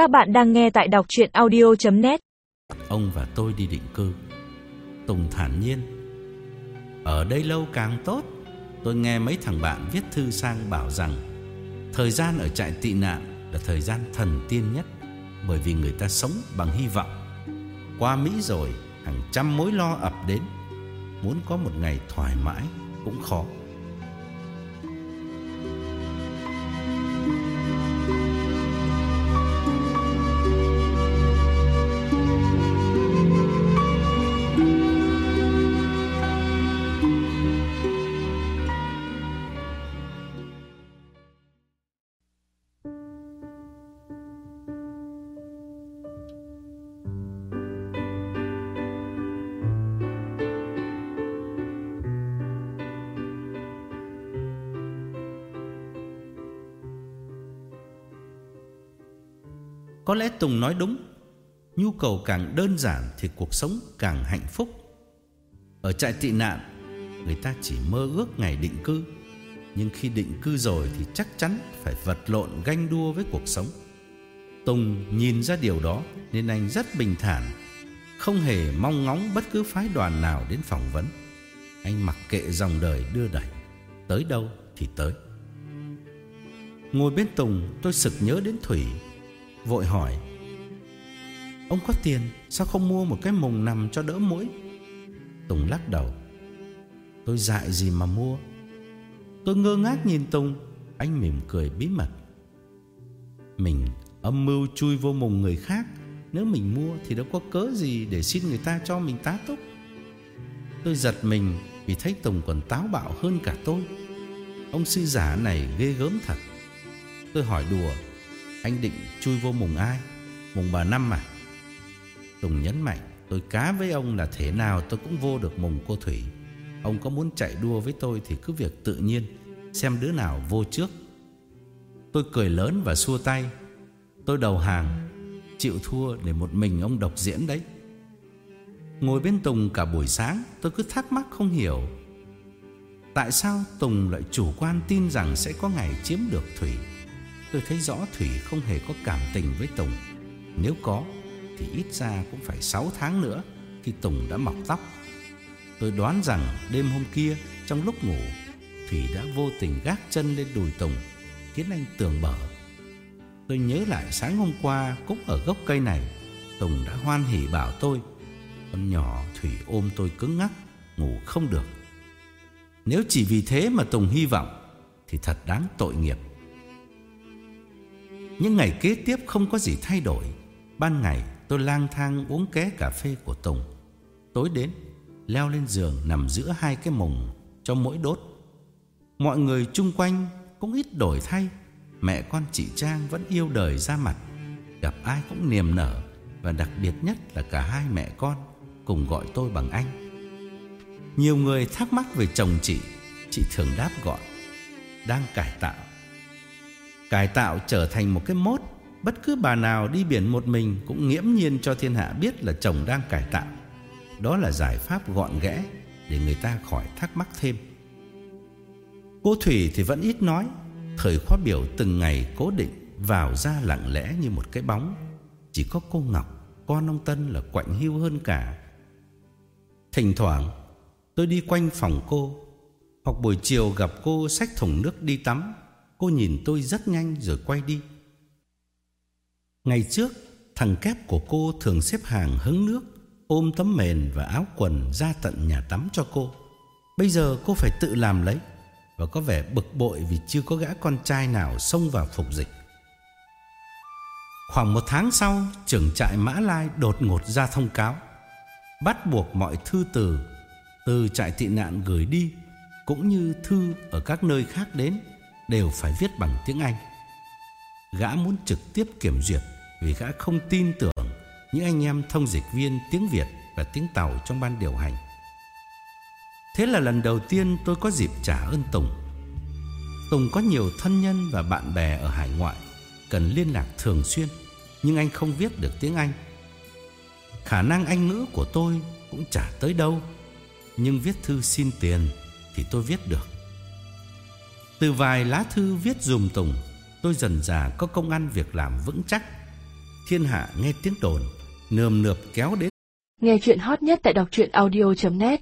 Các bạn đang nghe tại đọc chuyện audio.net Ông và tôi đi định cư. Tùng thản nhiên. Ở đây lâu càng tốt. Tôi nghe mấy thằng bạn viết thư sang bảo rằng, Thời gian ở trại tị nạn là thời gian thần tiên nhất, Bởi vì người ta sống bằng hy vọng. Qua Mỹ rồi, hàng trăm mối lo ập đến. Muốn có một ngày thoải mái cũng khó. Có lẽ Tùng nói đúng. Nhu cầu càng đơn giản Thì cuộc sống càng hạnh phúc. Ở trại tị nạn, Người ta chỉ mơ ước ngày định cư. Nhưng khi định cư rồi Thì chắc chắn phải vật lộn ganh đua với cuộc sống. Tùng nhìn ra điều đó Nên anh rất bình thản, Không hề mong ngóng bất cứ phái đoàn nào đến phỏng vấn. Anh mặc kệ dòng đời đưa đẩy, Tới đâu thì tới. Ngồi bên Tùng, tôi sực nhớ đến Thủy. Vội hỏi. Ông có tiền, Sao không mua một cái mùng nằm cho đỡ mũi? Tùng lắc đầu. Tôi dại gì mà mua. Tôi ngơ ngác nhìn Tùng, Anh mỉm cười bí mật. Mình âm mưu chui vô mùng người khác, Nếu mình mua thì đâu có cớ gì Để xin người ta cho mình tá túc. Tôi giật mình Vì thấy Tùng còn táo bạo hơn cả tôi. Ông sư giả này ghê gớm thật. Tôi hỏi đùa anh định chui vô mùng ai? Mùng bà Năm à? Tùng nhấn mạnh, Tôi cá với ông là thế nào tôi cũng vô được mùng cô Thủy. Ông có muốn chạy đua với tôi Thì cứ việc tự nhiên, Xem đứa nào vô trước. Tôi cười lớn và xua tay. Tôi đầu hàng, Chịu thua để một mình ông độc diễn đấy. Ngồi bên Tùng cả buổi sáng, Tôi cứ thắc mắc không hiểu. Tại sao Tùng lại chủ quan tin rằng Sẽ có ngày chiếm được Thủy? Tôi thấy rõ Thủy không hề có cảm tình với Tùng. Nếu có, Thì ít ra cũng phải 6 tháng nữa Khi Tùng đã mọc tóc. Tôi đoán rằng đêm hôm kia, Trong lúc ngủ, Thủy đã vô tình gác chân lên đùi Tùng, Khiến anh tưởng bở. Tôi nhớ lại sáng hôm qua Cũng ở gốc cây này, Tùng đã hoan hỉ bảo tôi, Con nhỏ Thủy ôm tôi cứng ngắc, Ngủ không được. Nếu chỉ vì thế mà Tùng hy vọng, Thì thật đáng tội nghiệp những ngày kế tiếp không có gì thay đổi. Ban ngày, tôi lang thang uống ké cà phê của Tùng. Tối đến, Leo lên giường nằm giữa hai cái mùng Cho mỗi đốt. Mọi người chung quanh cũng ít đổi thay. Mẹ con chị Trang vẫn yêu đời ra mặt. Gặp ai cũng niềm nở Và đặc biệt nhất là cả hai mẹ con Cùng gọi tôi bằng anh. Nhiều người thắc mắc về chồng chị. Chị thường đáp gọn, Đang cải tạo. Cải tạo trở thành một cái mốt. Bất cứ bà nào đi biển một mình Cũng nghiễm nhiên cho thiên hạ biết là chồng đang cải tạo. Đó là giải pháp gọn ghẽ Để người ta khỏi thắc mắc thêm. Cô Thủy thì vẫn ít nói. Thời khóa biểu từng ngày cố định Vào ra lặng lẽ như một cái bóng. Chỉ có cô Ngọc, Con ông Tân là quạnh hiu hơn cả. Thỉnh thoảng, Tôi đi quanh phòng cô. Hoặc buổi chiều gặp cô xách thùng nước đi tắm. Cô nhìn tôi rất nhanh rồi quay đi. Ngày trước, Thằng kép của cô thường xếp hàng hứng nước, Ôm tấm mền và áo quần ra tận nhà tắm cho cô. Bây giờ cô phải tự làm lấy Và có vẻ bực bội vì chưa có gã con trai nào xông vào phục dịch. Khoảng một tháng sau, Trưởng trại Mã Lai đột ngột ra thông cáo, Bắt buộc mọi thư từ Từ trại tị nạn gửi đi, Cũng như thư ở các nơi khác đến đều phải viết bằng tiếng Anh. Gã muốn trực tiếp kiểm duyệt vì gã không tin tưởng những anh em thông dịch viên tiếng Việt và tiếng Tàu trong ban điều hành. Thế là lần đầu tiên tôi có dịp trả ơn Tùng. Tùng có nhiều thân nhân và bạn bè ở hải ngoại cần liên lạc thường xuyên, nhưng anh không viết được tiếng Anh. Khả năng Anh ngữ của tôi cũng chả tới đâu, nhưng viết thư xin tiền thì tôi viết được. Từ vài lá thư viết dùm Tùng, Tôi dần dà có công ăn việc làm vững chắc. Thiên hạ nghe tiếng đồn, nườm nượp kéo đến. Nghe chuyện hot nhất tại đọc truyện audio.net